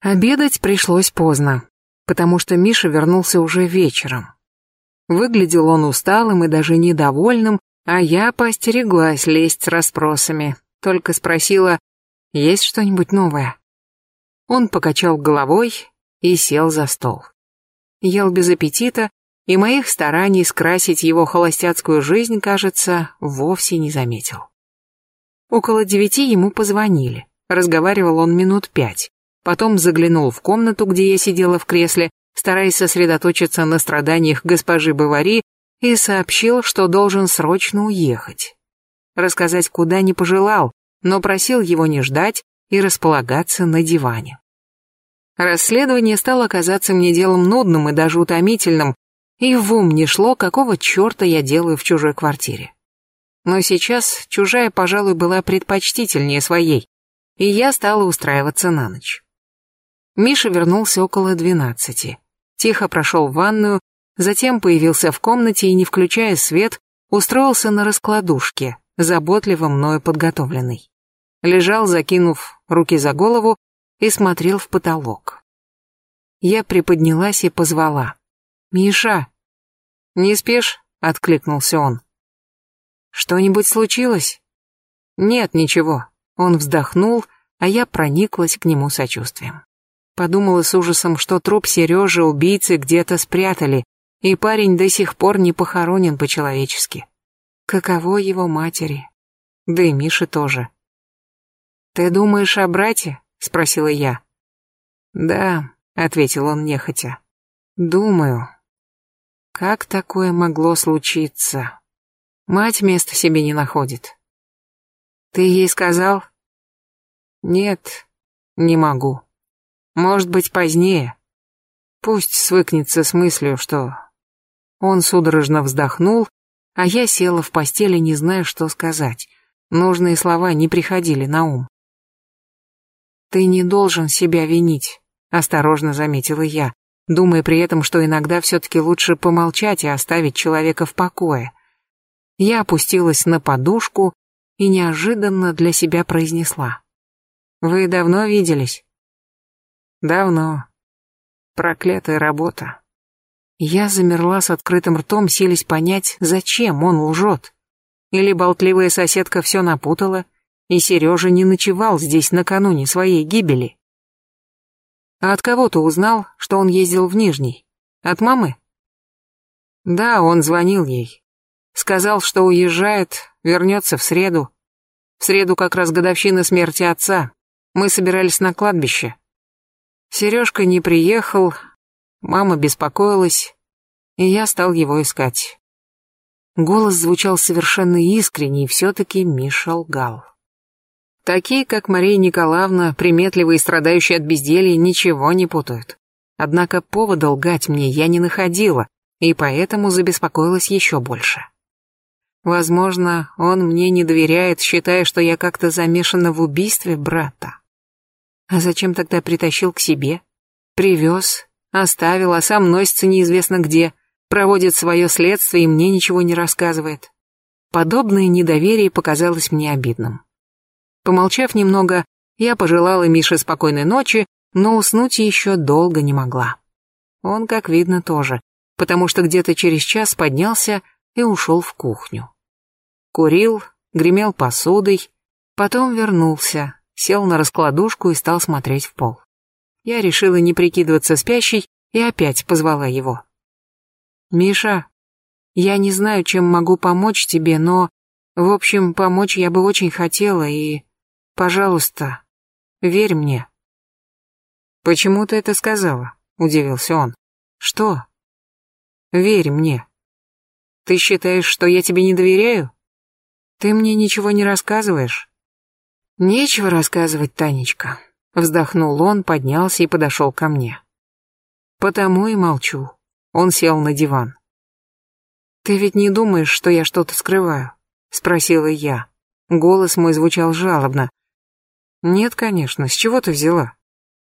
Обедать пришлось поздно, потому что Миша вернулся уже вечером. Выглядел он усталым и даже недовольным, а я поостереглась лезть с расспросами, только спросила, есть что-нибудь новое? Он покачал головой и сел за стол. Ел без аппетита, и моих стараний скрасить его холостяцкую жизнь, кажется, вовсе не заметил. Около девяти ему позвонили. Разговаривал он минут пять. Потом заглянул в комнату, где я сидела в кресле, стараясь сосредоточиться на страданиях госпожи Бавари, и сообщил, что должен срочно уехать. Рассказать куда не пожелал, но просил его не ждать и располагаться на диване. Расследование стало казаться мне делом нудным и даже утомительным, и в ум не шло, какого черта я делаю в чужой квартире. Но сейчас чужая, пожалуй, была предпочтительнее своей, и я стала устраиваться на ночь. Миша вернулся около двенадцати. Тихо прошел в ванную, затем появился в комнате и, не включая свет, устроился на раскладушке, заботливо мною подготовленный. Лежал, закинув руки за голову, и смотрел в потолок. Я приподнялась и позвала. «Миша!» «Не спишь?» — откликнулся он. «Что-нибудь случилось?» «Нет, ничего». Он вздохнул, а я прониклась к нему сочувствием. Подумала с ужасом, что труп Сережи убийцы где-то спрятали, и парень до сих пор не похоронен по-человечески. Каково его матери? Да и Миши тоже. «Ты думаешь о брате?» — спросила я. «Да», — ответил он нехотя. «Думаю, как такое могло случиться? Мать места себе не находит. Ты ей сказал? Нет, не могу. Может быть, позднее. Пусть свыкнется с мыслью, что... Он судорожно вздохнул, а я села в постели, не зная, что сказать. Нужные слова не приходили на ум. «Ты не должен себя винить», — осторожно заметила я думая при этом, что иногда все-таки лучше помолчать и оставить человека в покое. Я опустилась на подушку и неожиданно для себя произнесла. «Вы давно виделись?» «Давно. Проклятая работа». Я замерла с открытым ртом, селись понять, зачем он лжет. Или болтливая соседка все напутала, и Сережа не ночевал здесь накануне своей гибели. А от кого ты узнал, что он ездил в Нижний? От мамы? Да, он звонил ей. Сказал, что уезжает, вернется в среду. В среду как раз годовщина смерти отца. Мы собирались на кладбище. Сережка не приехал, мама беспокоилась, и я стал его искать. Голос звучал совершенно искренне, и все-таки Миша лгал. Такие, как Мария Николаевна, приметливые и страдающие от безделья, ничего не путают. Однако повода лгать мне я не находила, и поэтому забеспокоилась еще больше. Возможно, он мне не доверяет, считая, что я как-то замешана в убийстве брата. А зачем тогда притащил к себе? Привез, оставил, а сам носится неизвестно где, проводит свое следствие и мне ничего не рассказывает. Подобное недоверие показалось мне обидным. Помолчав немного, я пожелала Мише спокойной ночи, но уснуть еще долго не могла. Он, как видно, тоже, потому что где-то через час поднялся и ушел в кухню. Курил, гремел посудой, потом вернулся, сел на раскладушку и стал смотреть в пол. Я решила не прикидываться спящей и опять позвала его. «Миша, я не знаю, чем могу помочь тебе, но, в общем, помочь я бы очень хотела и...» Пожалуйста, верь мне. Почему ты это сказала? Удивился он. Что? Верь мне. Ты считаешь, что я тебе не доверяю? Ты мне ничего не рассказываешь? Нечего рассказывать, Танечка. Вздохнул он, поднялся и подошел ко мне. Потому и молчу. Он сел на диван. Ты ведь не думаешь, что я что-то скрываю? Спросила я. Голос мой звучал жалобно, «Нет, конечно, с чего ты взяла?»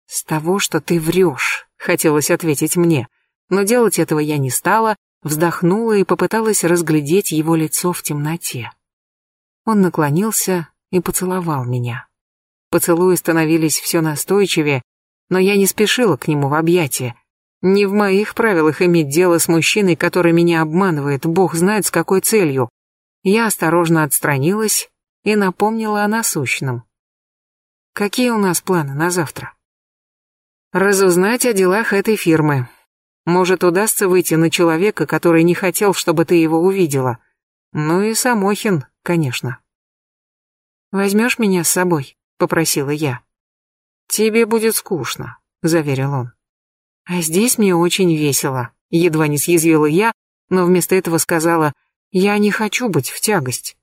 «С того, что ты врешь», — хотелось ответить мне, но делать этого я не стала, вздохнула и попыталась разглядеть его лицо в темноте. Он наклонился и поцеловал меня. Поцелуи становились все настойчивее, но я не спешила к нему в объятия. Не в моих правилах иметь дело с мужчиной, который меня обманывает, бог знает с какой целью. Я осторожно отстранилась и напомнила о насущном. Какие у нас планы на завтра? Разузнать о делах этой фирмы. Может, удастся выйти на человека, который не хотел, чтобы ты его увидела. Ну и Самохин, конечно. «Возьмешь меня с собой?» — попросила я. «Тебе будет скучно», — заверил он. «А здесь мне очень весело», — едва не съязвила я, но вместо этого сказала, «Я не хочу быть в тягость».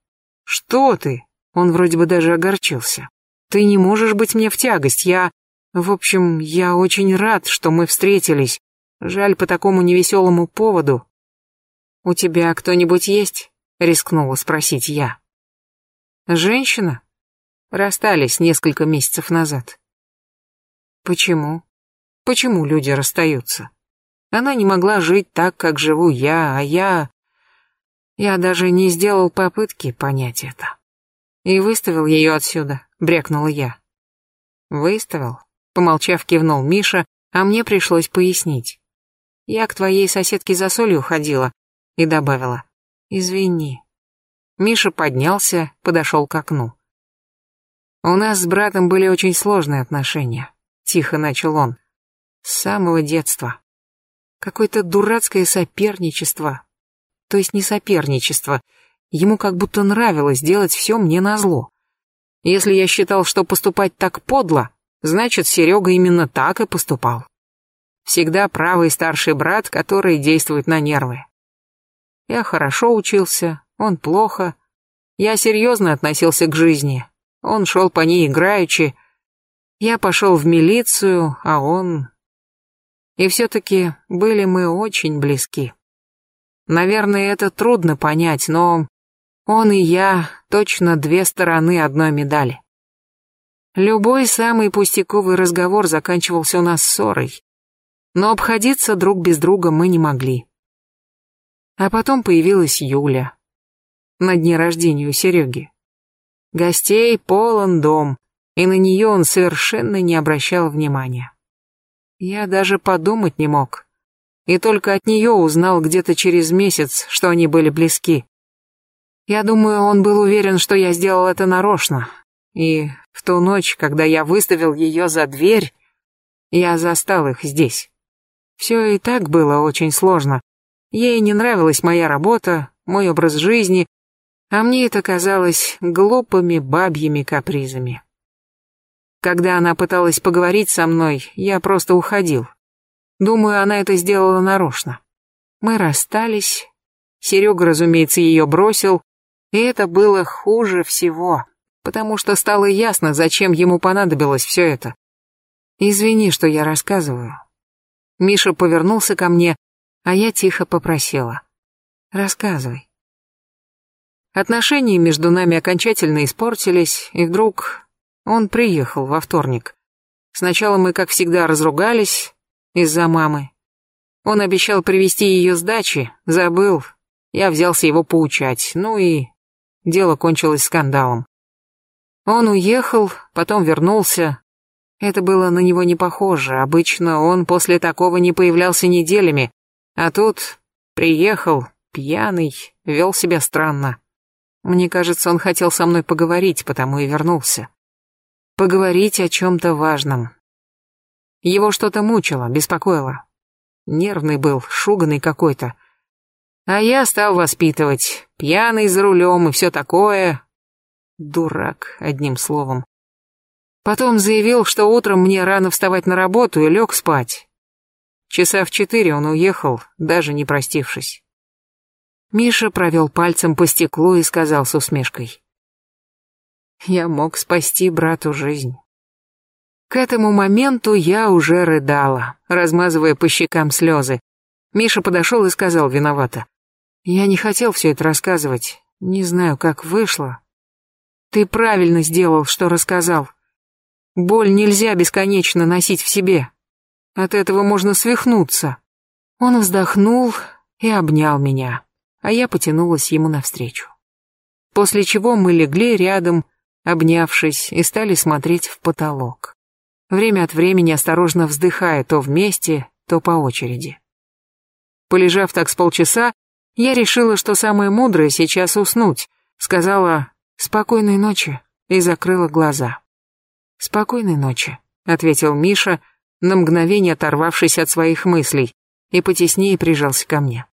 «Что ты?» — он вроде бы даже огорчился. «Ты не можешь быть мне в тягость, я...» «В общем, я очень рад, что мы встретились. Жаль по такому невеселому поводу». «У тебя кто-нибудь есть?» — рискнула спросить я. «Женщина?» Расстались несколько месяцев назад. Почему? Почему люди расстаются? Она не могла жить так, как живу я, а я... Я даже не сделал попытки понять это. И выставил ее отсюда, брякнула я. Выставил, помолчав, кивнул Миша, а мне пришлось пояснить. Я к твоей соседке за солью ходила и добавила. Извини. Миша поднялся, подошел к окну. У нас с братом были очень сложные отношения. Тихо начал он. С самого детства. Какое-то дурацкое соперничество. То есть не соперничество. Ему как будто нравилось делать все мне назло. Если я считал, что поступать так подло, значит, Серега именно так и поступал. Всегда правый старший брат, который действует на нервы. Я хорошо учился, он плохо. Я серьезно относился к жизни. Он шел по ней играючи, я пошел в милицию, а он... И все-таки были мы очень близки. Наверное, это трудно понять, но он и я точно две стороны одной медали. Любой самый пустяковый разговор заканчивался у нас ссорой, но обходиться друг без друга мы не могли. А потом появилась Юля на дне рождения у Сереги. Гостей полон дом, и на нее он совершенно не обращал внимания. Я даже подумать не мог. И только от нее узнал где-то через месяц, что они были близки. Я думаю, он был уверен, что я сделал это нарочно. И в ту ночь, когда я выставил ее за дверь, я застал их здесь. Все и так было очень сложно. Ей не нравилась моя работа, мой образ жизни, а мне это казалось глупыми бабьими капризами. Когда она пыталась поговорить со мной, я просто уходил. Думаю, она это сделала нарочно. Мы расстались. Серега, разумеется, ее бросил. И это было хуже всего, потому что стало ясно, зачем ему понадобилось все это. Извини, что я рассказываю. Миша повернулся ко мне, а я тихо попросила. Рассказывай. Отношения между нами окончательно испортились, и вдруг он приехал во вторник. Сначала мы, как всегда, разругались из-за мамы. Он обещал привезти ее с дачи, забыл. Я взялся его поучать, ну и дело кончилось скандалом. Он уехал, потом вернулся. Это было на него не похоже, обычно он после такого не появлялся неделями, а тут приехал, пьяный, вел себя странно. Мне кажется, он хотел со мной поговорить, потому и вернулся поговорить о чем-то важном. Его что-то мучило, беспокоило. Нервный был, шуганный какой-то. А я стал воспитывать, пьяный за рулем и все такое. Дурак, одним словом. Потом заявил, что утром мне рано вставать на работу и лег спать. Часа в четыре он уехал, даже не простившись. Миша провел пальцем по стеклу и сказал с усмешкой. Я мог спасти брату жизнь. К этому моменту я уже рыдала, размазывая по щекам слезы. Миша подошел и сказал виновато. Я не хотел все это рассказывать. Не знаю, как вышло. Ты правильно сделал, что рассказал. Боль нельзя бесконечно носить в себе. От этого можно свихнуться. Он вздохнул и обнял меня, а я потянулась ему навстречу. После чего мы легли рядом, обнявшись, и стали смотреть в потолок. время от времени осторожно вздыхая то вместе, то по очереди. Полежав так с полчаса, я решила, что самое мудрое сейчас уснуть, сказала «спокойной ночи» и закрыла глаза. «Спокойной ночи», — ответил Миша, на мгновение оторвавшись от своих мыслей, и потеснее прижался ко мне.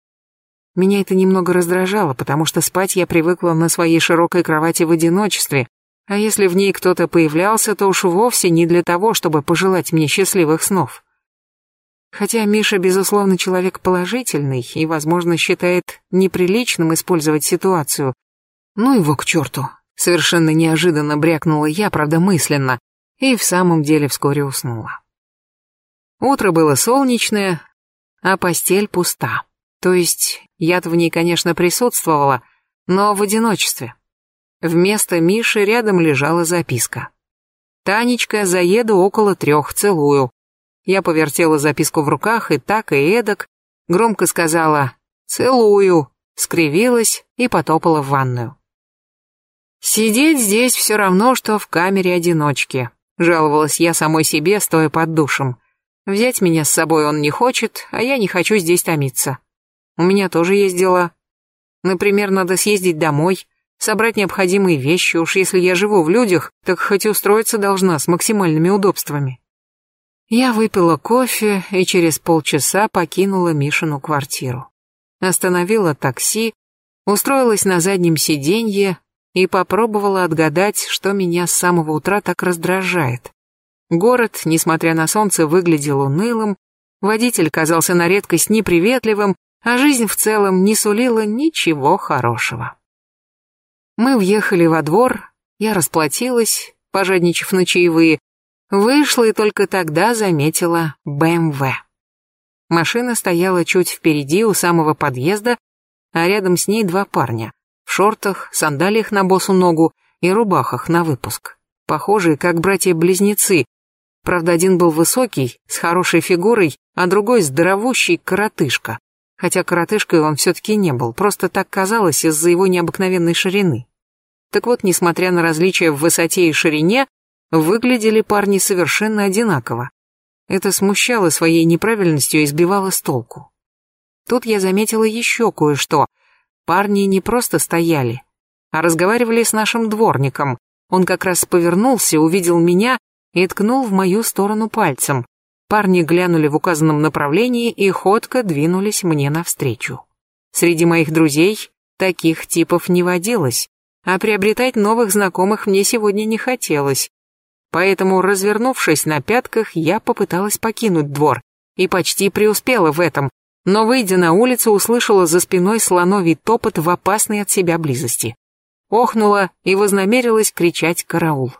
Меня это немного раздражало, потому что спать я привыкла на своей широкой кровати в одиночестве, а если в ней кто-то появлялся, то уж вовсе не для того, чтобы пожелать мне счастливых снов. Хотя Миша, безусловно, человек положительный и, возможно, считает неприличным использовать ситуацию. Ну его к черту. Совершенно неожиданно брякнула я, правда мысленно, и в самом деле вскоре уснула. Утро было солнечное, а постель пуста. То есть я-то в ней, конечно, присутствовала, но в одиночестве. Вместо Миши рядом лежала записка. «Танечка, заеду около трех, целую». Я повертела записку в руках и так, и эдак, громко сказала «целую», скривилась и потопала в ванную. «Сидеть здесь все равно, что в камере одиночки», жаловалась я самой себе, стоя под душем. «Взять меня с собой он не хочет, а я не хочу здесь томиться». У меня тоже есть дела. Например, надо съездить домой, собрать необходимые вещи, уж если я живу в людях, так хоть устроиться должна с максимальными удобствами. Я выпила кофе и через полчаса покинула Мишину квартиру. Остановила такси, устроилась на заднем сиденье и попробовала отгадать, что меня с самого утра так раздражает. Город, несмотря на солнце, выглядел унылым, водитель казался на редкость неприветливым, а жизнь в целом не сулила ничего хорошего. Мы въехали во двор, я расплатилась, пожадничав на чаевые, вышла и только тогда заметила БМВ. Машина стояла чуть впереди у самого подъезда, а рядом с ней два парня в шортах, сандалиях на босу ногу и рубахах на выпуск, похожие как братья-близнецы. Правда, один был высокий, с хорошей фигурой, а другой здоровущий коротышка хотя коротышкой он все-таки не был, просто так казалось из-за его необыкновенной ширины. Так вот, несмотря на различия в высоте и ширине, выглядели парни совершенно одинаково. Это смущало своей неправильностью и сбивало с толку. Тут я заметила еще кое-что. Парни не просто стояли, а разговаривали с нашим дворником. Он как раз повернулся, увидел меня и ткнул в мою сторону пальцем. Парни глянули в указанном направлении и ходко двинулись мне навстречу. Среди моих друзей таких типов не водилось, а приобретать новых знакомых мне сегодня не хотелось. Поэтому, развернувшись на пятках, я попыталась покинуть двор и почти преуспела в этом, но, выйдя на улицу, услышала за спиной слоновий топот в опасной от себя близости. Охнула и вознамерилась кричать «караул».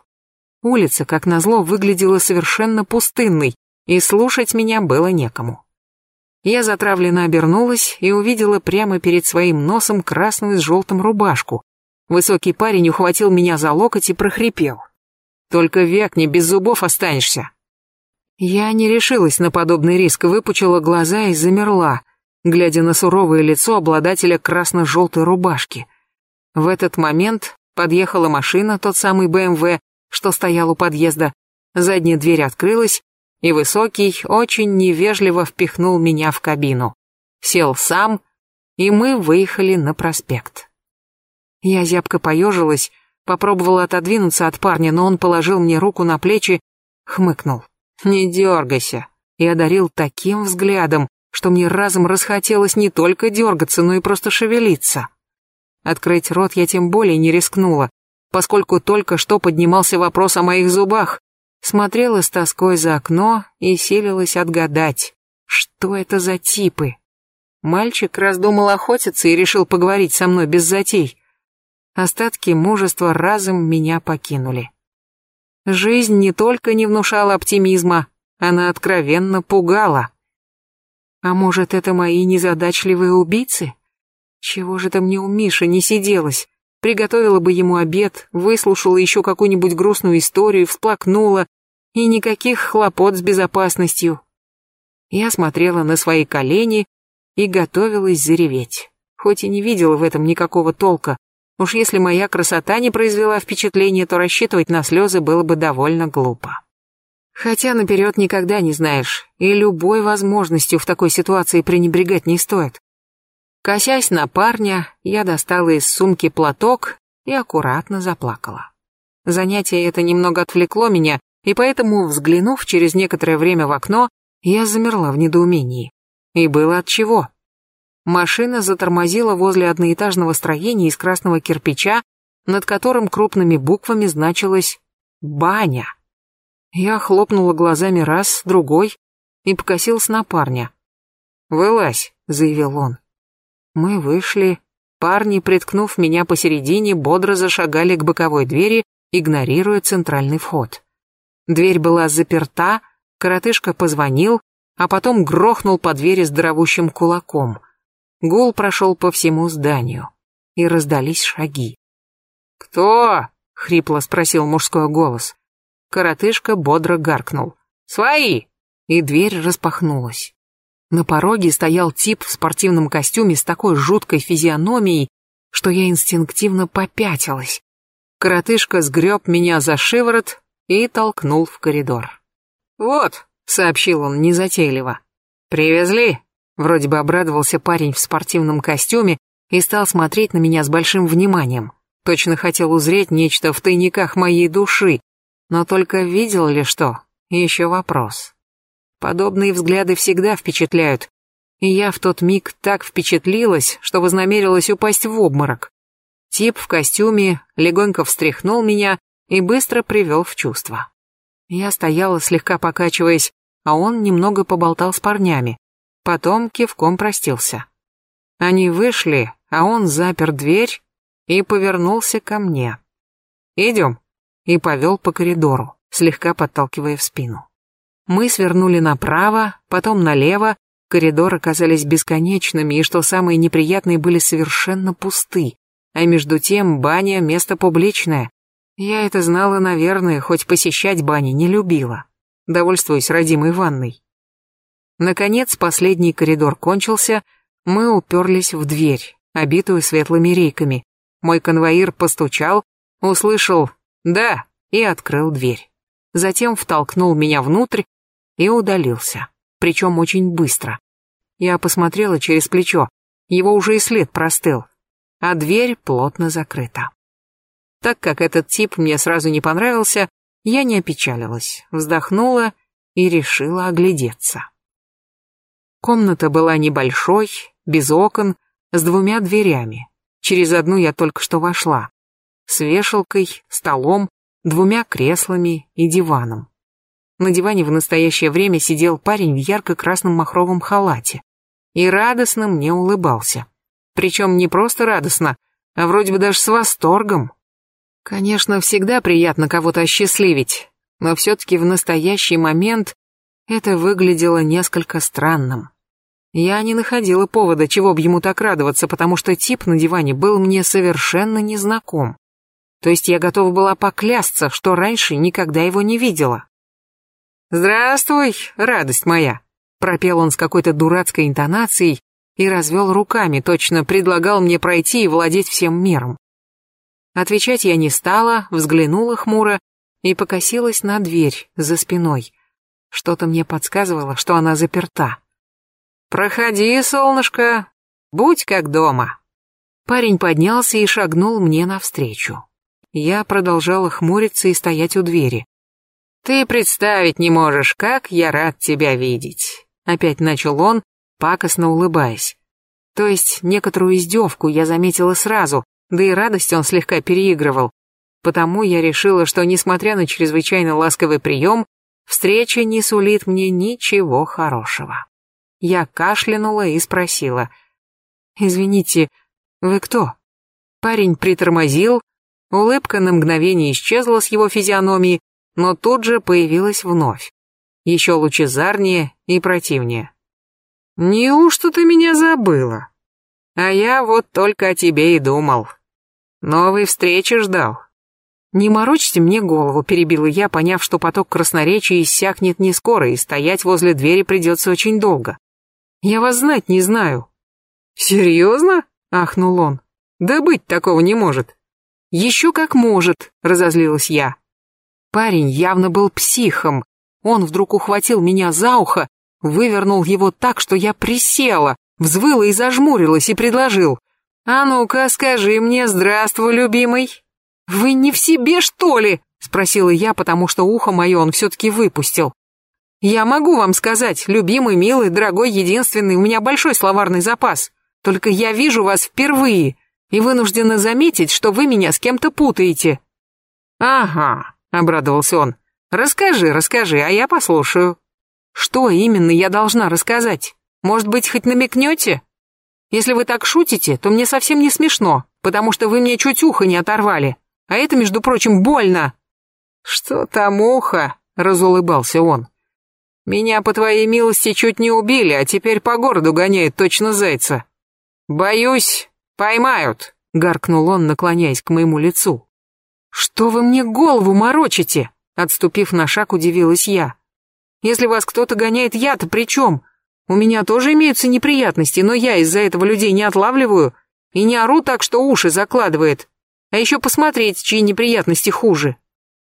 Улица, как назло, выглядела совершенно пустынной, и слушать меня было некому. Я затравленно обернулась и увидела прямо перед своим носом красную с желтым рубашку. Высокий парень ухватил меня за локоть и прохрипел. «Только вякни, без зубов останешься». Я не решилась на подобный риск, выпучила глаза и замерла, глядя на суровое лицо обладателя красно-желтой рубашки. В этот момент подъехала машина, тот самый БМВ, что стоял у подъезда. Задняя дверь открылась, и Высокий очень невежливо впихнул меня в кабину. Сел сам, и мы выехали на проспект. Я зябко поежилась, попробовала отодвинуться от парня, но он положил мне руку на плечи, хмыкнул. «Не дергайся», и одарил таким взглядом, что мне разом расхотелось не только дергаться, но и просто шевелиться. Открыть рот я тем более не рискнула, поскольку только что поднимался вопрос о моих зубах, смотрела с тоской за окно и силилась отгадать, что это за типы. Мальчик раздумал охотиться и решил поговорить со мной без затей. Остатки мужества разом меня покинули. Жизнь не только не внушала оптимизма, она откровенно пугала. А может, это мои незадачливые убийцы? Чего же там мне у Миши не сиделось? Приготовила бы ему обед, выслушала еще какую-нибудь грустную историю, всплакнула, и никаких хлопот с безопасностью. Я смотрела на свои колени и готовилась зареветь, хоть и не видела в этом никакого толка. Уж если моя красота не произвела впечатления, то рассчитывать на слезы было бы довольно глупо. Хотя наперед никогда не знаешь, и любой возможностью в такой ситуации пренебрегать не стоит. Косясь на парня, я достала из сумки платок и аккуратно заплакала. Занятие это немного отвлекло меня, и поэтому, взглянув через некоторое время в окно, я замерла в недоумении. И было от чего. Машина затормозила возле одноэтажного строения из красного кирпича, над которым крупными буквами значилось «Баня». Я хлопнула глазами раз, другой и покосился на парня. «Вылазь», — заявил он. Мы вышли. Парни, приткнув меня посередине, бодро зашагали к боковой двери, игнорируя центральный вход. Дверь была заперта, коротышка позвонил, а потом грохнул по двери здоровущим кулаком. Гул прошел по всему зданию, и раздались шаги. «Кто?» — хрипло спросил мужской голос. Коротышка бодро гаркнул. «Свои!» И дверь распахнулась. На пороге стоял тип в спортивном костюме с такой жуткой физиономией, что я инстинктивно попятилась. Коротышка сгреб меня за шиворот и толкнул в коридор. «Вот», — сообщил он незатейливо, — «привезли». Вроде бы обрадовался парень в спортивном костюме и стал смотреть на меня с большим вниманием. Точно хотел узреть нечто в тайниках моей души, но только видел ли что, еще вопрос. Подобные взгляды всегда впечатляют, и я в тот миг так впечатлилась, что вознамерилась упасть в обморок. Тип в костюме легонько встряхнул меня и быстро привел в чувство. Я стояла, слегка покачиваясь, а он немного поболтал с парнями. Потом кивком простился. Они вышли, а он запер дверь и повернулся ко мне. «Идем», и повел по коридору, слегка подталкивая в спину. Мы свернули направо, потом налево, коридоры оказались бесконечными, и что самое неприятное, были совершенно пусты. А между тем баня — место публичное. Я это знала, наверное, хоть посещать бани не любила. Довольствуюсь родимой ванной. Наконец, последний коридор кончился, мы уперлись в дверь, обитую светлыми рейками. Мой конвоир постучал, услышал «да» и открыл дверь. Затем втолкнул меня внутрь, и удалился, причем очень быстро. Я посмотрела через плечо, его уже и след простыл, а дверь плотно закрыта. Так как этот тип мне сразу не понравился, я не опечалилась, вздохнула и решила оглядеться. Комната была небольшой, без окон, с двумя дверями. Через одну я только что вошла. С вешалкой, столом, двумя креслами и диваном. На диване в настоящее время сидел парень в ярко-красном махровом халате и радостно мне улыбался. Причем не просто радостно, а вроде бы даже с восторгом. Конечно, всегда приятно кого-то осчастливить, но все-таки в настоящий момент это выглядело несколько странным. Я не находила повода, чего бы ему так радоваться, потому что тип на диване был мне совершенно незнаком. То есть я готова была поклясться, что раньше никогда его не видела. «Здравствуй, радость моя!» Пропел он с какой-то дурацкой интонацией и развел руками, точно предлагал мне пройти и владеть всем миром. Отвечать я не стала, взглянула хмуро и покосилась на дверь за спиной. Что-то мне подсказывало, что она заперта. «Проходи, солнышко, будь как дома». Парень поднялся и шагнул мне навстречу. Я продолжала хмуриться и стоять у двери. «Ты представить не можешь, как я рад тебя видеть», — опять начал он, пакостно улыбаясь. То есть некоторую издевку я заметила сразу, да и радость он слегка переигрывал. Потому я решила, что, несмотря на чрезвычайно ласковый прием, встреча не сулит мне ничего хорошего. Я кашлянула и спросила. «Извините, вы кто?» Парень притормозил, улыбка на мгновение исчезла с его физиономии, но тут же появилась вновь, еще лучезарнее и противнее. «Неужто ты меня забыла? А я вот только о тебе и думал. Новой встречи ждал». «Не морочьте мне голову», — перебила я, поняв, что поток красноречия иссякнет не скоро, и стоять возле двери придется очень долго. «Я вас знать не знаю». «Серьезно?» — ахнул он. «Да быть такого не может». «Еще как может», — разозлилась я. Парень явно был психом, Он вдруг ухватил меня за ухо, вывернул его так, что я присела, взвыла и зажмурилась и предложил. «А ну-ка, скажи мне «Здравствуй, любимый». «Вы не в себе, что ли?» — спросила я, потому что ухо мое он все-таки выпустил. «Я могу вам сказать, любимый, милый, дорогой, единственный, у меня большой словарный запас. Только я вижу вас впервые и вынуждена заметить, что вы меня с кем-то путаете». «Ага», — обрадовался он. «Расскажи, расскажи, а я послушаю». «Что именно я должна рассказать? Может быть, хоть намекнете? Если вы так шутите, то мне совсем не смешно, потому что вы мне чуть ухо не оторвали. А это, между прочим, больно». «Что там ухо?» — разулыбался он. «Меня, по твоей милости, чуть не убили, а теперь по городу гоняют точно зайца. Боюсь, поймают», — гаркнул он, наклоняясь к моему лицу. «Что вы мне голову морочите?» Отступив на шаг, удивилась я. «Если вас кто-то гоняет, я-то при чем? У меня тоже имеются неприятности, но я из-за этого людей не отлавливаю и не ору так, что уши закладывает. А еще посмотреть, чьи неприятности хуже».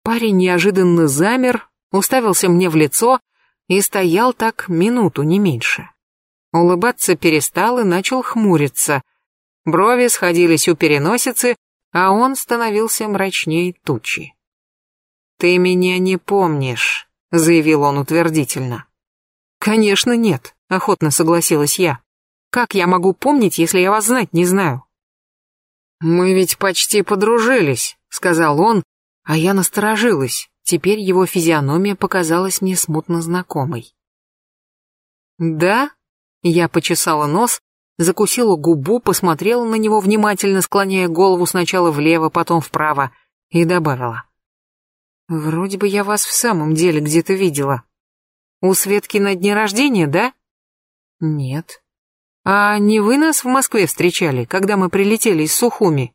Парень неожиданно замер, уставился мне в лицо и стоял так минуту, не меньше. Улыбаться перестал и начал хмуриться. Брови сходились у переносицы, а он становился мрачнее тучи. «Ты меня не помнишь», — заявил он утвердительно. «Конечно нет», — охотно согласилась я. «Как я могу помнить, если я вас знать не знаю?» «Мы ведь почти подружились», — сказал он, а я насторожилась. Теперь его физиономия показалась мне смутно знакомой. «Да?» — я почесала нос, закусила губу, посмотрела на него внимательно, склоняя голову сначала влево, потом вправо, и добавила. «Вроде бы я вас в самом деле где-то видела. У Светки на дне рождения, да?» «Нет». «А не вы нас в Москве встречали, когда мы прилетели из Сухуми?»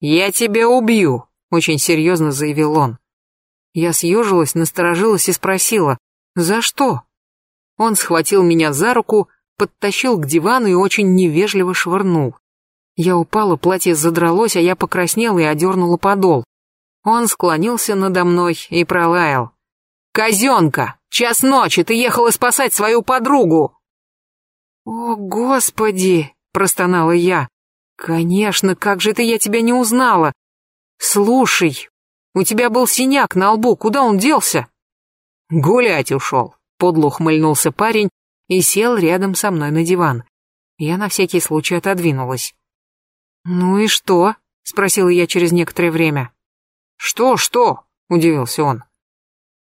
«Я тебя убью», — очень серьезно заявил он. Я съежилась, насторожилась и спросила, «За что?» Он схватил меня за руку, подтащил к дивану и очень невежливо швырнул. Я упала, платье задралось, а я покраснела и одернула подол. Он склонился надо мной и пролаял. «Козенка! Час ночи, ты ехала спасать свою подругу!» «О, Господи!» — простонала я. «Конечно, как же это я тебя не узнала? Слушай, у тебя был синяк на лбу, куда он делся?» «Гулять ушел», — подло ухмыльнулся парень и сел рядом со мной на диван. Я на всякий случай отодвинулась. «Ну и что?» — спросила я через некоторое время. «Что, что?» — удивился он.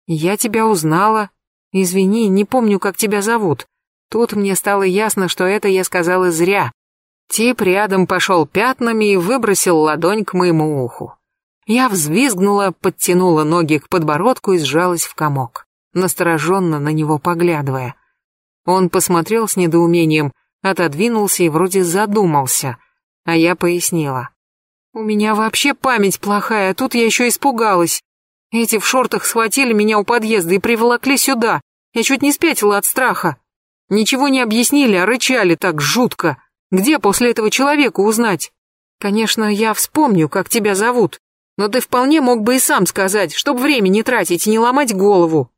«Я тебя узнала. Извини, не помню, как тебя зовут. Тут мне стало ясно, что это я сказала зря. Тип рядом пошел пятнами и выбросил ладонь к моему уху. Я взвизгнула, подтянула ноги к подбородку и сжалась в комок, настороженно на него поглядывая. Он посмотрел с недоумением, отодвинулся и вроде задумался, а я пояснила. «У меня вообще память плохая, а тут я еще испугалась. Эти в шортах схватили меня у подъезда и приволокли сюда. Я чуть не спятила от страха. Ничего не объяснили, а рычали так жутко. Где после этого человека узнать? Конечно, я вспомню, как тебя зовут, но ты вполне мог бы и сам сказать, чтобы время не тратить и не ломать голову.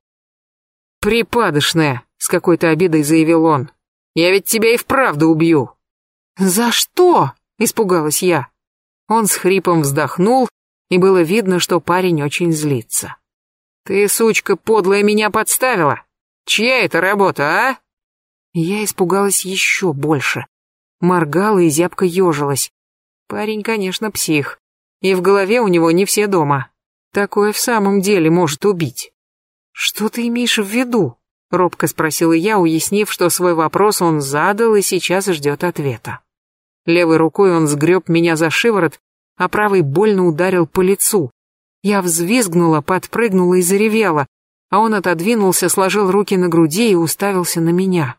Припадочная, с какой-то обидой заявил он. «Я ведь тебя и вправду убью». «За что?» — испугалась я. Он с хрипом вздохнул, и было видно, что парень очень злится. «Ты, сучка, подлая, меня подставила? Чья это работа, а?» Я испугалась еще больше. Моргала и зябко ежилась. Парень, конечно, псих. И в голове у него не все дома. Такое в самом деле может убить. «Что ты имеешь в виду?» Робко спросила я, уяснив, что свой вопрос он задал и сейчас ждет ответа. Левой рукой он сгреб меня за шиворот, а правой больно ударил по лицу. Я взвизгнула, подпрыгнула и заревела, а он отодвинулся, сложил руки на груди и уставился на меня.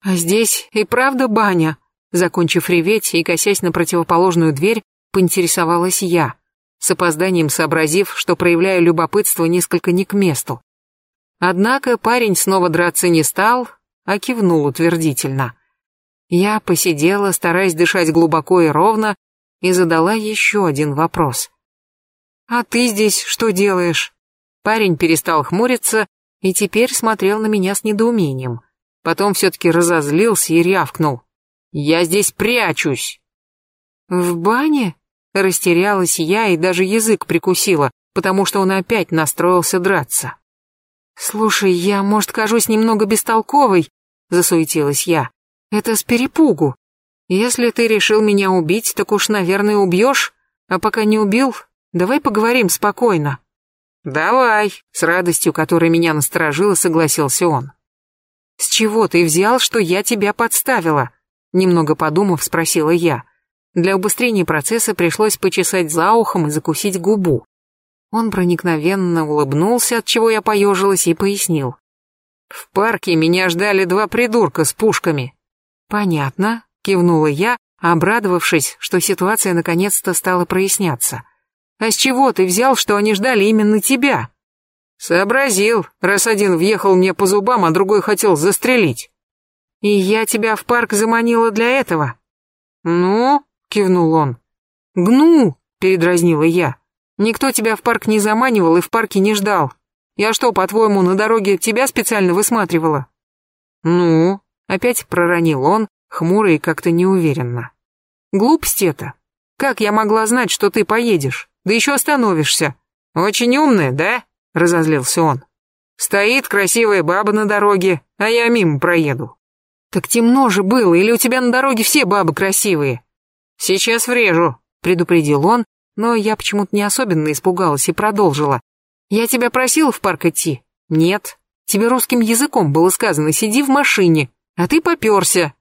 «А здесь и правда баня?» Закончив реветь и косясь на противоположную дверь, поинтересовалась я, с опозданием сообразив, что проявляю любопытство несколько не к месту. Однако парень снова драться не стал, а кивнул утвердительно. Я посидела, стараясь дышать глубоко и ровно, и задала еще один вопрос. «А ты здесь что делаешь?» Парень перестал хмуриться и теперь смотрел на меня с недоумением. Потом все-таки разозлился и рявкнул. «Я здесь прячусь!» «В бане?» Растерялась я и даже язык прикусила, потому что он опять настроился драться. «Слушай, я, может, кажусь немного бестолковой?» — засуетилась я. «Это с перепугу. Если ты решил меня убить, так уж, наверное, убьешь, а пока не убил, давай поговорим спокойно». «Давай», — с радостью, которая меня насторожила, согласился он. «С чего ты взял, что я тебя подставила?» Немного подумав, спросила я. Для убыстрения процесса пришлось почесать за ухом и закусить губу. Он проникновенно улыбнулся, от чего я поежилась, и пояснил. «В парке меня ждали два придурка с пушками». «Понятно», — кивнула я, обрадовавшись, что ситуация наконец-то стала проясняться. «А с чего ты взял, что они ждали именно тебя?» «Сообразил, раз один въехал мне по зубам, а другой хотел застрелить». «И я тебя в парк заманила для этого?» «Ну?» — кивнул он. «Гну!» — передразнила я. «Никто тебя в парк не заманивал и в парке не ждал. Я что, по-твоему, на дороге тебя специально высматривала?» «Ну?» — опять проронил он, хмуро и как-то неуверенно. «Глупость это. Как я могла знать, что ты поедешь? Да еще остановишься. Очень умная, да?» — разозлился он. «Стоит красивая баба на дороге, а я мимо проеду». «Так темно же было, или у тебя на дороге все бабы красивые?» «Сейчас врежу», — предупредил он, но я почему-то не особенно испугалась и продолжила. «Я тебя просил в парк идти?» «Нет. Тебе русским языком было сказано, сиди в машине, а ты поперся.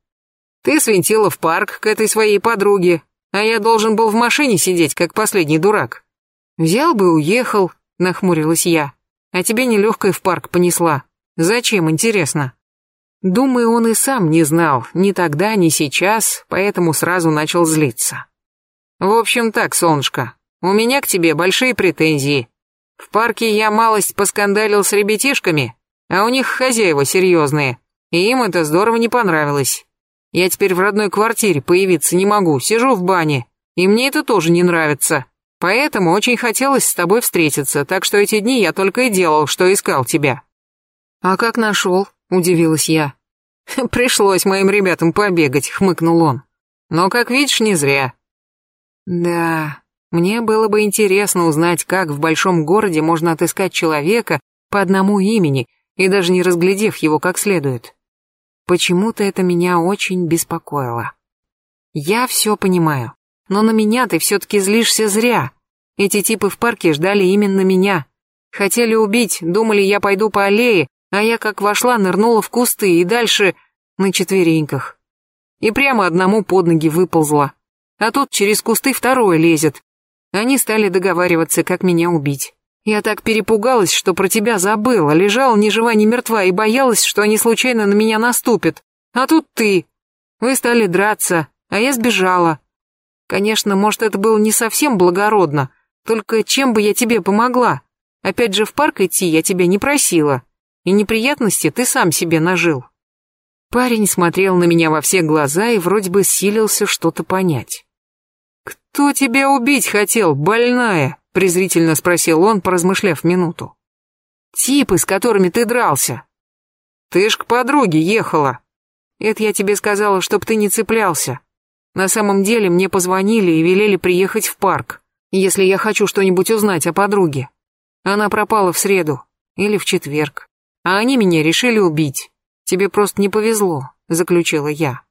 Ты свинтила в парк к этой своей подруге, а я должен был в машине сидеть, как последний дурак. Взял бы, уехал, нахмурилась я. А тебе нелегкая в парк понесла. Зачем, интересно? Думаю, он и сам не знал, ни тогда, ни сейчас, поэтому сразу начал злиться. В общем так, солнышко, у меня к тебе большие претензии. В парке я малость поскандалил с ребятишками, а у них хозяева серьезные, и им это здорово не понравилось. Я теперь в родной квартире появиться не могу, сижу в бане, и мне это тоже не нравится. Поэтому очень хотелось с тобой встретиться, так что эти дни я только и делал, что искал тебя. А как нашел? Удивилась я. Пришлось моим ребятам побегать, хмыкнул он. Но, как видишь, не зря. Да, мне было бы интересно узнать, как в большом городе можно отыскать человека по одному имени и даже не разглядев его как следует. Почему-то это меня очень беспокоило. Я все понимаю, но на меня ты все-таки злишься зря. Эти типы в парке ждали именно меня. Хотели убить, думали, я пойду по аллее, а я как вошла, нырнула в кусты и дальше на четвереньках. И прямо одному под ноги выползла. А тут через кусты второй лезет. Они стали договариваться, как меня убить. Я так перепугалась, что про тебя забыла, лежала ни жива, ни мертва и боялась, что они случайно на меня наступят. А тут ты. Вы стали драться, а я сбежала. Конечно, может, это было не совсем благородно, только чем бы я тебе помогла? Опять же, в парк идти я тебя не просила и неприятности ты сам себе нажил. Парень смотрел на меня во все глаза и вроде бы силился что-то понять. «Кто тебя убить хотел, больная?» — презрительно спросил он, поразмышляв минуту. «Типы, с которыми ты дрался». «Ты ж к подруге ехала». «Это я тебе сказала, чтоб ты не цеплялся. На самом деле мне позвонили и велели приехать в парк, если я хочу что-нибудь узнать о подруге. Она пропала в среду или в четверг а они меня решили убить. Тебе просто не повезло», — заключила я.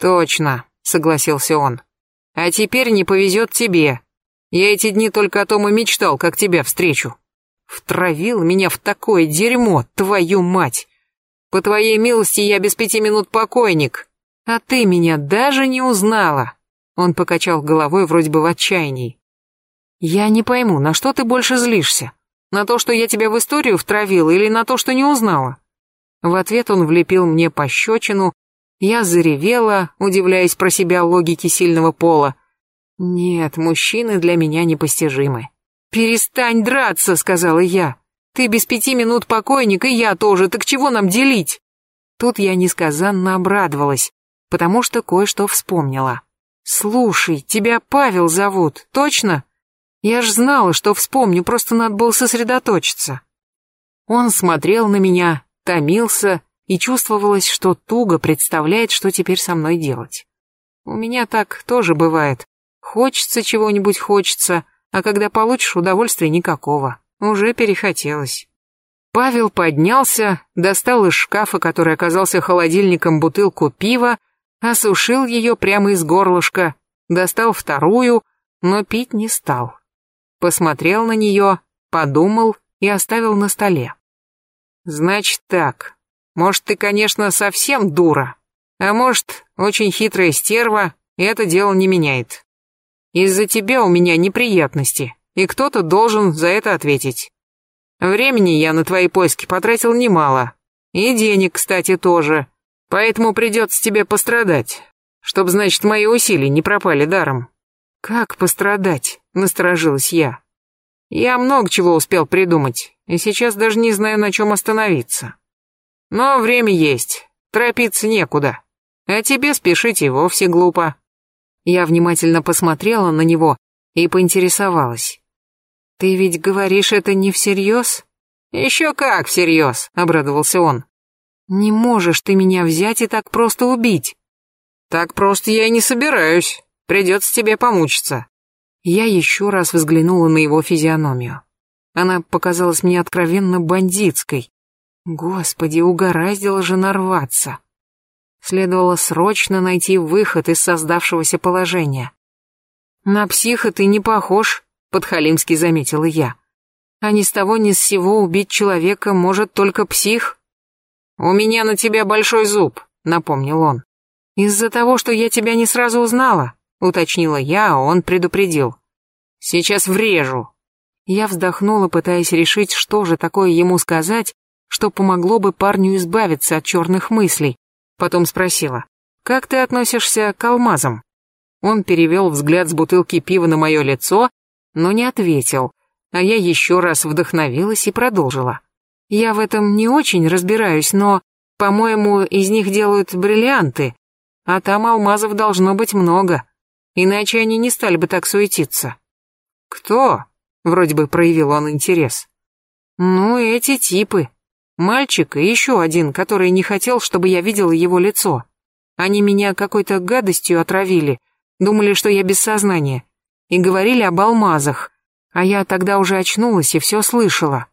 «Точно», — согласился он. «А теперь не повезет тебе. Я эти дни только о том и мечтал, как тебя встречу. Втравил меня в такое дерьмо, твою мать. По твоей милости я без пяти минут покойник. А ты меня даже не узнала». Он покачал головой вроде бы в отчаянии. «Я не пойму, на что ты больше злишься? На то, что я тебя в историю втравила или на то, что не узнала?» В ответ он влепил мне пощечину, я заревела, удивляясь про себя логике сильного пола. «Нет, мужчины для меня непостижимы». «Перестань драться», — сказала я. «Ты без пяти минут покойник, и я тоже, так чего нам делить?» Тут я несказанно обрадовалась, потому что кое-что вспомнила. «Слушай, тебя Павел зовут, точно?» Я ж знала, что вспомню, просто надо было сосредоточиться. Он смотрел на меня, томился, и чувствовалось, что туго представляет, что теперь со мной делать. У меня так тоже бывает. Хочется чего-нибудь, хочется, а когда получишь, удовольствия никакого. Уже перехотелось. Павел поднялся, достал из шкафа, который оказался холодильником, бутылку пива, осушил ее прямо из горлышка, достал вторую, но пить не стал. Посмотрел на нее, подумал и оставил на столе. «Значит так, может, ты, конечно, совсем дура, а может, очень хитрая стерва, и это дело не меняет. Из-за тебя у меня неприятности, и кто-то должен за это ответить. Времени я на твои поиски потратил немало, и денег, кстати, тоже, поэтому придется тебе пострадать, чтобы, значит, мои усилия не пропали даром». «Как пострадать?» — насторожилась я. «Я много чего успел придумать, и сейчас даже не знаю, на чем остановиться. Но время есть, торопиться некуда. А тебе спешить и вовсе глупо. Я внимательно посмотрела на него и поинтересовалась. «Ты ведь говоришь это не всерьез?» «Еще как всерьез», — обрадовался он. «Не можешь ты меня взять и так просто убить». «Так просто я и не собираюсь. Придется тебе помучиться». Я еще раз взглянула на его физиономию. Она показалась мне откровенно бандитской, Господи, угораздило же нарваться. Следовало срочно найти выход из создавшегося положения. «На психа ты не похож», — подхалимски заметила я. «А ни с того ни с сего убить человека может только псих». «У меня на тебя большой зуб», — напомнил он. «Из-за того, что я тебя не сразу узнала», — уточнила я, а он предупредил. «Сейчас врежу». Я вздохнула, пытаясь решить, что же такое ему сказать, что помогло бы парню избавиться от черных мыслей. Потом спросила, «Как ты относишься к алмазам?» Он перевел взгляд с бутылки пива на мое лицо, но не ответил, а я еще раз вдохновилась и продолжила. «Я в этом не очень разбираюсь, но, по-моему, из них делают бриллианты, а там алмазов должно быть много, иначе они не стали бы так суетиться». «Кто?» — вроде бы проявил он интерес. «Ну, эти типы», Мальчик и еще один, который не хотел, чтобы я видела его лицо. Они меня какой-то гадостью отравили, думали, что я без сознания, и говорили об алмазах, а я тогда уже очнулась и все слышала.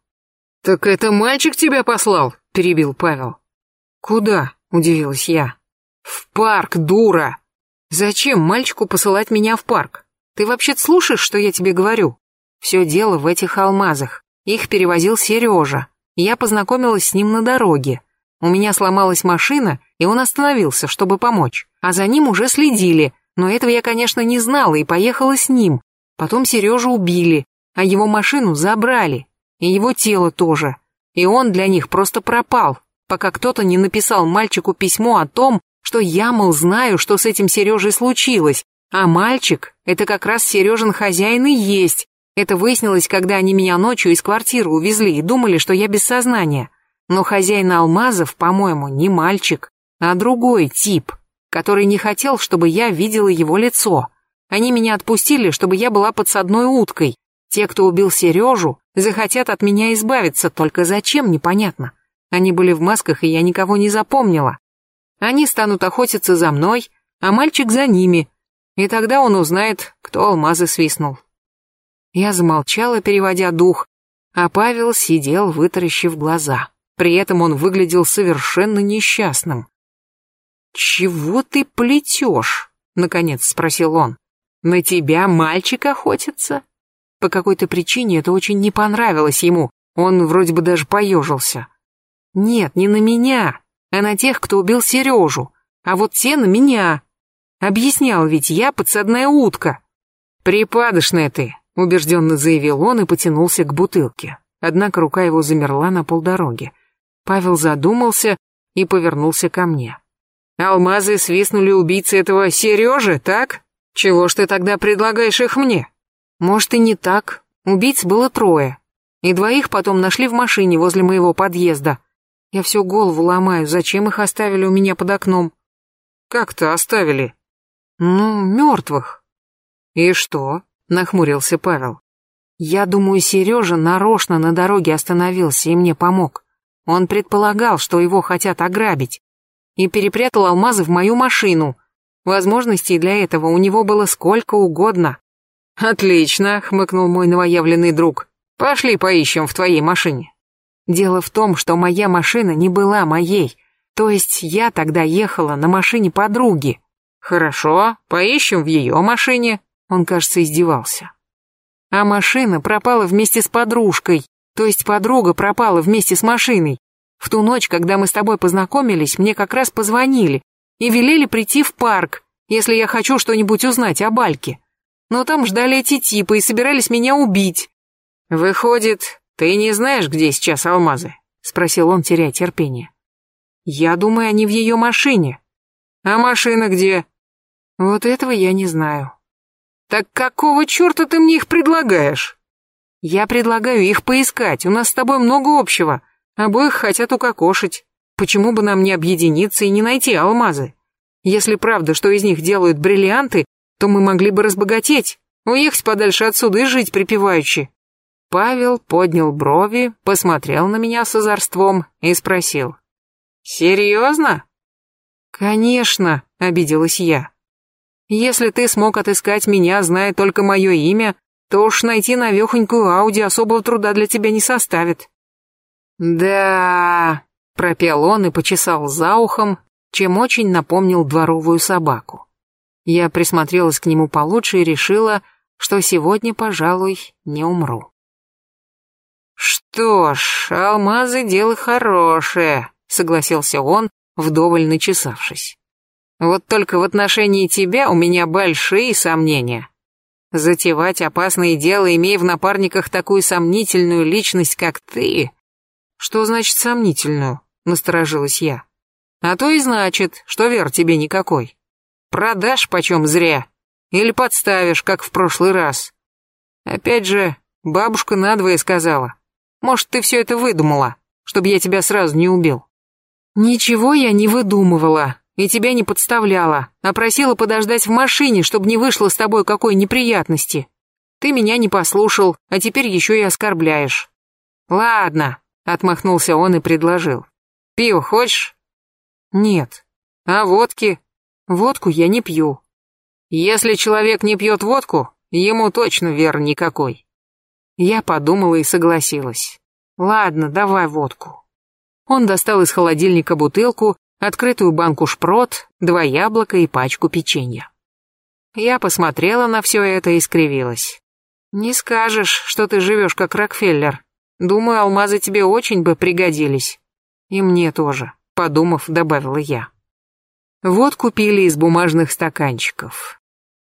«Так это мальчик тебя послал?» — перебил Павел. «Куда?» — удивилась я. «В парк, дура! Зачем мальчику посылать меня в парк? Ты вообще слушаешь, что я тебе говорю? Все дело в этих алмазах. Их перевозил Сережа. Я познакомилась с ним на дороге. У меня сломалась машина, и он остановился, чтобы помочь. А за ним уже следили, но этого я, конечно, не знала и поехала с ним. Потом Сережу убили, а его машину забрали. И его тело тоже. И он для них просто пропал, пока кто-то не написал мальчику письмо о том, что я, мол, знаю, что с этим Сережей случилось, а мальчик — это как раз Сережин хозяин и есть, это выяснилось, когда они меня ночью из квартиры увезли и думали, что я без сознания. Но хозяин алмазов, по-моему, не мальчик, а другой тип, который не хотел, чтобы я видела его лицо. Они меня отпустили, чтобы я была подсадной уткой. Те, кто убил Сережу, захотят от меня избавиться, только зачем, непонятно. Они были в масках, и я никого не запомнила. Они станут охотиться за мной, а мальчик за ними. И тогда он узнает, кто алмазы свистнул. Я замолчала, переводя дух, а Павел сидел, вытаращив глаза. При этом он выглядел совершенно несчастным. «Чего ты плетешь?» — наконец спросил он. «На тебя мальчик охотится?» По какой-то причине это очень не понравилось ему, он вроде бы даже поежился. «Нет, не на меня, а на тех, кто убил Сережу, а вот те на меня. Объяснял ведь я подсадная утка». «Припадочная ты, убежденно заявил он и потянулся к бутылке. Однако рука его замерла на полдороги. Павел задумался и повернулся ко мне. «Алмазы свистнули убийцы этого Сережи, так? Чего ж ты тогда предлагаешь их мне?» «Может и не так. Убийц было трое. И двоих потом нашли в машине возле моего подъезда. Я всю голову ломаю, зачем их оставили у меня под окном?» «Как-то оставили?» «Ну, мертвых». «И что?» Нахмурился Павел. Я думаю, Сережа нарочно на дороге остановился и мне помог. Он предполагал, что его хотят ограбить, и перепрятал алмазы в мою машину. Возможностей для этого у него было сколько угодно. «Отлично», — хмыкнул мой новоявленный друг. «Пошли поищем в твоей машине». Дело в том, что моя машина не была моей, то есть я тогда ехала на машине подруги. Хорошо, поищем в ее машине. Он, кажется, издевался. А машина пропала вместе с подружкой, то есть подруга пропала вместе с машиной. В ту ночь, когда мы с тобой познакомились, мне как раз позвонили и велели прийти в парк, если я хочу что-нибудь узнать о Бальке. Но там ждали эти типы и собирались меня убить. Выходит, ты не знаешь, где сейчас алмазы? Спросил он, теряя терпение. Я думаю, они в ее машине. А машина где? Вот этого я не знаю. Так какого черта ты мне их предлагаешь? Я предлагаю их поискать, у нас с тобой много общего. Обоих хотят укокошить. Почему бы нам не объединиться и не найти алмазы? Если правда, что из них делают бриллианты, то мы могли бы разбогатеть, уехать подальше отсюда и жить припеваючи. Павел поднял брови, посмотрел на меня с озорством и спросил. «Серьезно?» «Конечно», — обиделась я. «Если ты смог отыскать меня, зная только мое имя, то уж найти навехонькую Ауди особого труда для тебя не составит». «Да...» — пропел он и почесал за ухом, чем очень напомнил дворовую собаку. Я присмотрелась к нему получше и решила, что сегодня, пожалуй, не умру. «Что ж, алмазы — дело хорошее», согласился он, вдоволь начесавшись. Вот только в отношении тебя у меня большие сомнения. Затевать опасные дела, имея в напарниках такую сомнительную личность, как ты. Что значит сомнительную? Насторожилась я. А то и значит, что вер тебе никакой. Продашь почем зря. Или подставишь, как в прошлый раз. Опять же, бабушка надвое сказала. Может, ты все это выдумала, чтобы я тебя сразу не убил. «Ничего я не выдумывала и тебя не подставляла, а просила подождать в машине, чтобы не вышло с тобой какой неприятности. Ты меня не послушал, а теперь еще и оскорбляешь». «Ладно», — отмахнулся он и предложил. «Пиво хочешь?» «Нет». «А водки?» «Водку я не пью». «Если человек не пьет водку, ему точно вер никакой». Я подумала и согласилась. «Ладно, давай водку». Он достал из холодильника бутылку, открытую банку шпрот, два яблока и пачку печенья. Я посмотрела на все это и скривилась. «Не скажешь, что ты живешь как Рокфеллер. Думаю, алмазы тебе очень бы пригодились. И мне тоже», — подумав, добавила я. Вот купили из бумажных стаканчиков.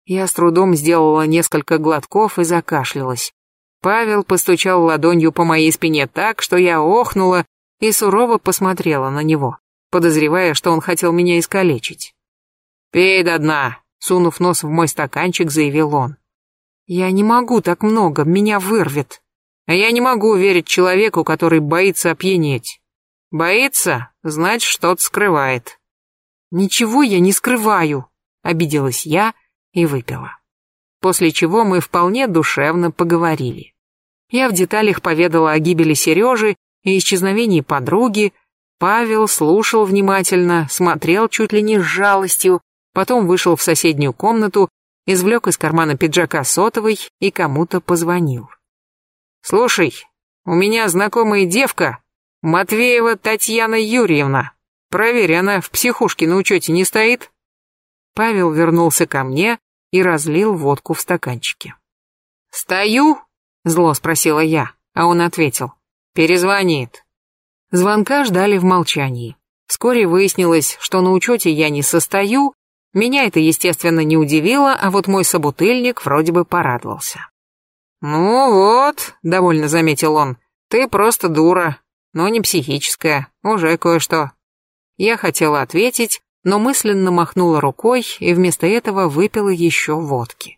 Я с трудом сделала несколько глотков и закашлялась. Павел постучал ладонью по моей спине так, что я охнула и сурово посмотрела на него, подозревая, что он хотел меня искалечить. «Пей до дна», — сунув нос в мой стаканчик, заявил он. «Я не могу так много, меня вырвет. А я не могу верить человеку, который боится опьянеть. Боится, значит, что-то скрывает». «Ничего я не скрываю», — обиделась я и выпила. После чего мы вполне душевно поговорили. Я в деталях поведала о гибели Сережи и исчезновении подруги, Павел слушал внимательно, смотрел чуть ли не с жалостью, потом вышел в соседнюю комнату, извлек из кармана пиджака сотовый и кому-то позвонил. «Слушай, у меня знакомая девка, Матвеева Татьяна Юрьевна. Проверь, она в психушке на учете не стоит?» Павел вернулся ко мне и разлил водку в стаканчике. «Стою?» — зло спросила я, а он ответил. Перезвонит. Звонка ждали в молчании. Вскоре выяснилось, что на учете я не состою, меня это, естественно, не удивило, а вот мой собутыльник вроде бы порадовался. «Ну вот», — довольно заметил он, — «ты просто дура, но не психическая, уже кое-что». Я хотела ответить, но мысленно махнула рукой и вместо этого выпила еще водки.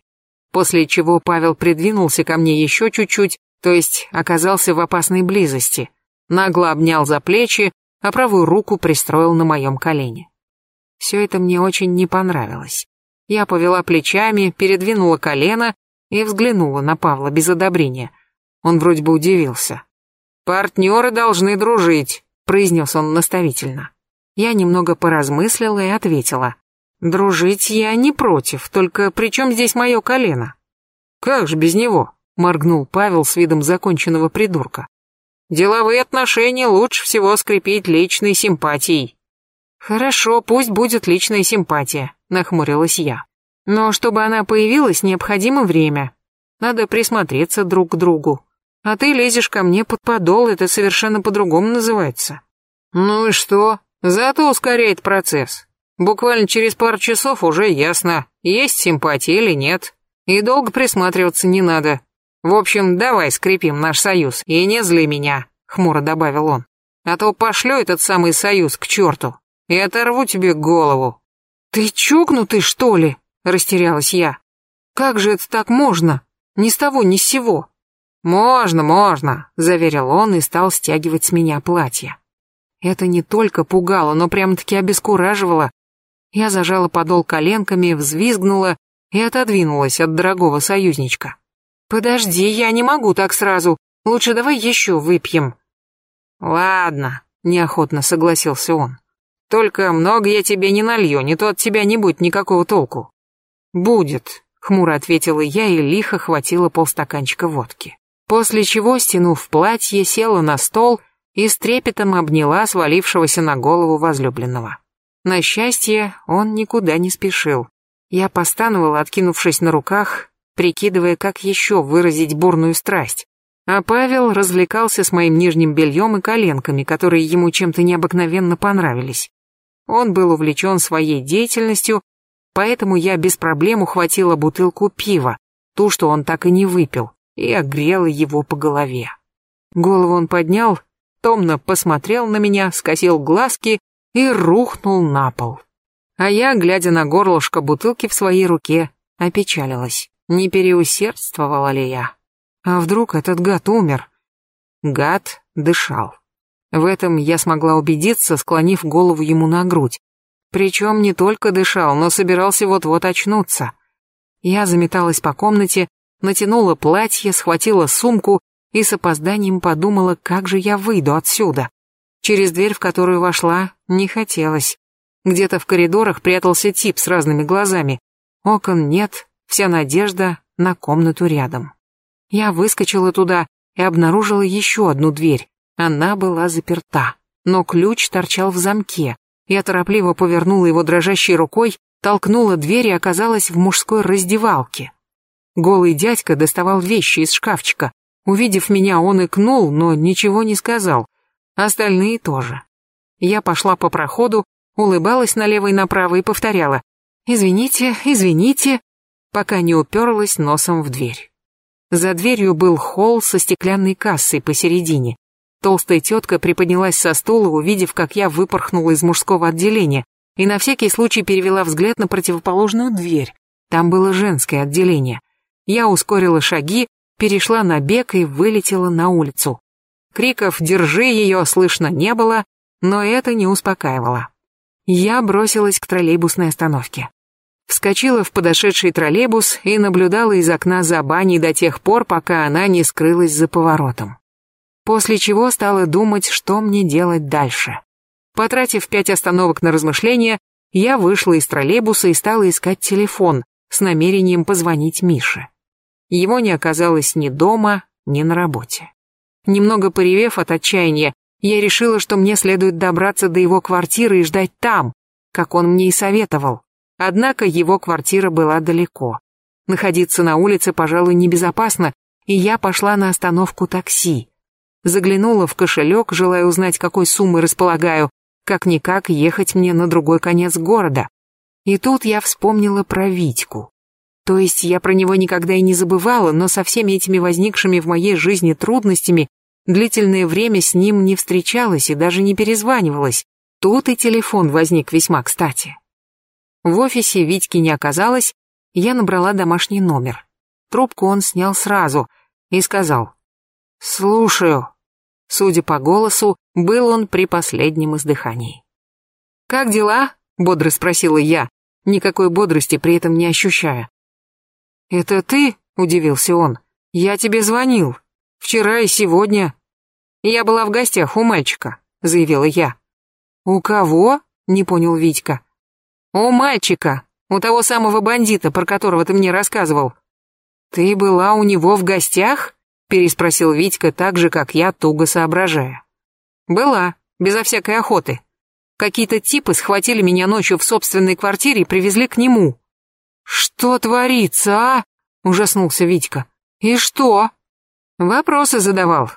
После чего Павел придвинулся ко мне еще чуть-чуть то есть оказался в опасной близости, нагло обнял за плечи, а правую руку пристроил на моем колене. Все это мне очень не понравилось. Я повела плечами, передвинула колено и взглянула на Павла без одобрения, Он вроде бы удивился. «Партнеры должны дружить», — произнес он наставительно. Я немного поразмыслила и ответила. «Дружить я не против, только при чем здесь мое колено?» «Как же без него?» — моргнул Павел с видом законченного придурка. «Деловые отношения лучше всего скрепить личной симпатией». «Хорошо, пусть будет личная симпатия», — нахмурилась я. «Но чтобы она появилась, необходимо время. Надо присмотреться друг к другу. А ты лезешь ко мне под подол, это совершенно по-другому называется». «Ну и что? Зато ускоряет процесс. Буквально через пару часов уже ясно, есть симпатия или нет. И долго присматриваться не надо. В общем, давай скрепим наш союз, и не зли меня», — хмуро добавил он. «А то пошлю этот самый союз к черту и оторву тебе голову». «Ты чокнутый, что ли?» — растерялась я. «Как же это так можно? Ни с того, ни с сего». «Можно, можно», — заверил он и стал стягивать с меня платье. Это не только пугало, но прям-таки обескураживало. Я зажала подол коленками, взвизгнула и отодвинулась от дорогого союзничка. «Подожди, я не могу так сразу. Лучше давай еще выпьем». «Ладно», — неохотно согласился он. Только много я тебе не налью, не то от тебя не будет никакого толку. Будет, хмуро ответила я и лихо хватила полстаканчика водки. После чего, стянув платье, села на стол и с трепетом обняла свалившегося на голову возлюбленного. На счастье, он никуда не спешил. Я постановала, откинувшись на руках, прикидывая, как еще выразить бурную страсть. А Павел развлекался с моим нижним бельем и коленками, которые ему чем-то необыкновенно понравились. Он был увлечен своей деятельностью, поэтому я без проблем ухватила бутылку пива, ту, что он так и не выпил, и огрела его по голове. Голову он поднял, томно посмотрел на меня, скосил глазки и рухнул на пол. А я, глядя на горлышко бутылки в своей руке, опечалилась. Не переусердствовала ли я? А вдруг этот гад умер? Гад дышал. В этом я смогла убедиться, склонив голову ему на грудь. Причем не только дышал, но собирался вот-вот очнуться. Я заметалась по комнате, натянула платье, схватила сумку и с опозданием подумала, как же я выйду отсюда. Через дверь, в которую вошла, не хотелось. Где-то в коридорах прятался тип с разными глазами. Окон нет, вся надежда на комнату рядом. Я выскочила туда и обнаружила еще одну дверь. Она была заперта, но ключ торчал в замке. Я торопливо повернула его дрожащей рукой, толкнула дверь и оказалась в мужской раздевалке. Голый дядька доставал вещи из шкафчика. Увидев меня, он икнул, но ничего не сказал. Остальные тоже. Я пошла по проходу, улыбалась налево и направо и повторяла «Извините, извините», пока не уперлась носом в дверь. За дверью был холл со стеклянной кассой посередине. Толстая тетка приподнялась со стула, увидев, как я выпорхнула из мужского отделения, и на всякий случай перевела взгляд на противоположную дверь. Там было женское отделение. Я ускорила шаги, перешла на бег и вылетела на улицу. Криков «Держи ее!» слышно не было, но это не успокаивало. Я бросилась к троллейбусной остановке. Вскочила в подошедший троллейбус и наблюдала из окна за баней до тех пор, пока она не скрылась за поворотом после чего стала думать, что мне делать дальше. Потратив пять остановок на размышления, я вышла из троллейбуса и стала искать телефон с намерением позвонить Мише. Его не оказалось ни дома, ни на работе. Немного поревев от отчаяния, я решила, что мне следует добраться до его квартиры и ждать там, как он мне и советовал. Однако его квартира была далеко. Находиться на улице, пожалуй, небезопасно, и я пошла на остановку такси заглянула в кошелек, желая узнать, какой суммой располагаю, как-никак ехать мне на другой конец города. И тут я вспомнила про Витьку. То есть я про него никогда и не забывала, но со всеми этими возникшими в моей жизни трудностями длительное время с ним не встречалась и даже не перезванивалась. Тут и телефон возник весьма кстати. В офисе Витьки не оказалось, я набрала домашний номер. Трубку он снял сразу и сказал «Слушаю». Судя по голосу, был он при последнем издыхании. «Как дела?» — бодро спросила я, никакой бодрости при этом не ощущая. «Это ты?» — удивился он. «Я тебе звонил. Вчера и сегодня. Я была в гостях у мальчика, заявила я. У кого? Не понял Витька. У мальчика, у того самого бандита, про которого ты мне рассказывал. Ты была у него в гостях? переспросил Витька так же, как я, туго соображая. Была, безо всякой охоты. Какие-то типы схватили меня ночью в собственной квартире и привезли к нему. Что творится, а? Ужаснулся Витька. И что? Вопросы задавал.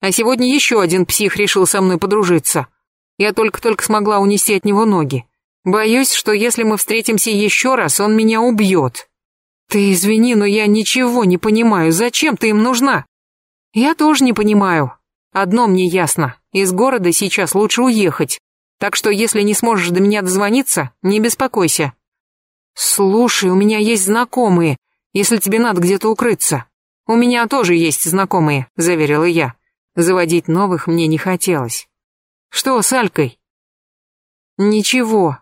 А сегодня еще один псих решил со мной подружиться. Я только-только смогла унести от него ноги. Боюсь, что если мы встретимся еще раз, он меня убьет. Ты извини, но я ничего не понимаю. Зачем ты им нужна? Я тоже не понимаю. Одно мне ясно. Из города сейчас лучше уехать. Так что если не сможешь до меня дозвониться, не беспокойся. Слушай, у меня есть знакомые, если тебе надо где-то укрыться. У меня тоже есть знакомые, заверила я. Заводить новых мне не хотелось. Что с Алькой? Ничего.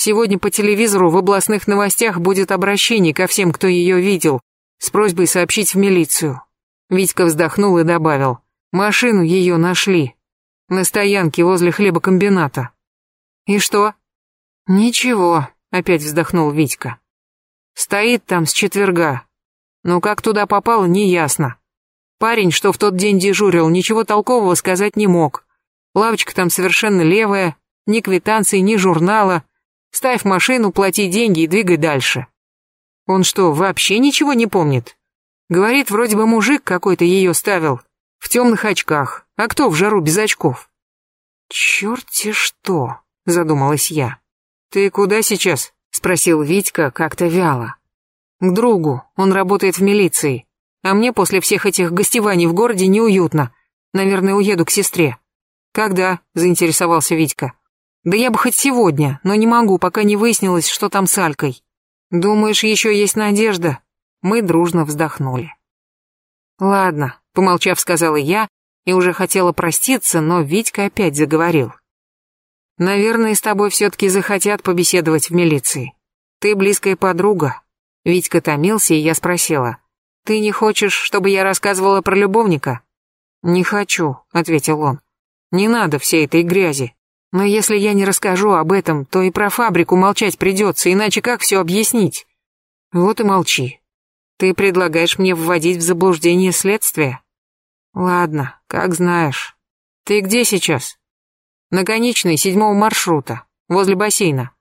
Сегодня по телевизору в областных новостях будет обращение ко всем, кто ее видел, с просьбой сообщить в милицию. Витька вздохнул и добавил. Машину ее нашли. На стоянке возле хлебокомбината. И что? Ничего, опять вздохнул Витька. Стоит там с четверга. Но как туда попало, неясно. Парень, что в тот день дежурил, ничего толкового сказать не мог. Лавочка там совершенно левая, ни квитанции, ни журнала. Ставь машину, плати деньги и двигай дальше. Он что, вообще ничего не помнит? Говорит, вроде бы мужик какой-то ее ставил, в темных очках. А кто в жару без очков? Черт-те что, задумалась я. Ты куда сейчас? Спросил Витька как-то вяло. К другу, он работает в милиции. А мне после всех этих гостеваний в городе неуютно. Наверное, уеду к сестре. Когда? Заинтересовался Витька. Да я бы хоть сегодня, но не могу, пока не выяснилось, что там с Алькой. Думаешь, еще есть надежда? Мы дружно вздохнули. Ладно, помолчав, сказала я и уже хотела проститься, но Витька опять заговорил. Наверное, с тобой все-таки захотят побеседовать в милиции. Ты близкая подруга. Витька томился, и я спросила. Ты не хочешь, чтобы я рассказывала про любовника? Не хочу, ответил он. Не надо всей этой грязи. Но если я не расскажу об этом, то и про фабрику молчать придется, иначе как все объяснить? Вот и молчи. Ты предлагаешь мне вводить в заблуждение следствие? Ладно, как знаешь. Ты где сейчас? На конечной седьмого маршрута, возле бассейна.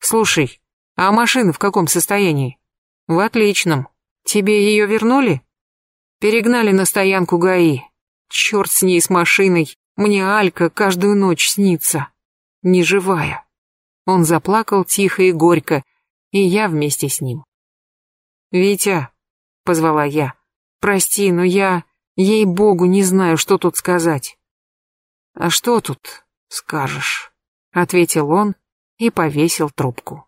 Слушай, а машина в каком состоянии? В отличном. Тебе ее вернули? Перегнали на стоянку ГАИ. Черт с ней, с машиной. Мне Алька каждую ночь снится. Неживая. Он заплакал тихо и горько, и я вместе с ним. «Витя, позвала я. Прости, но я, ей-богу, не знаю, что тут сказать. А что тут скажешь? ответил он и повесил трубку.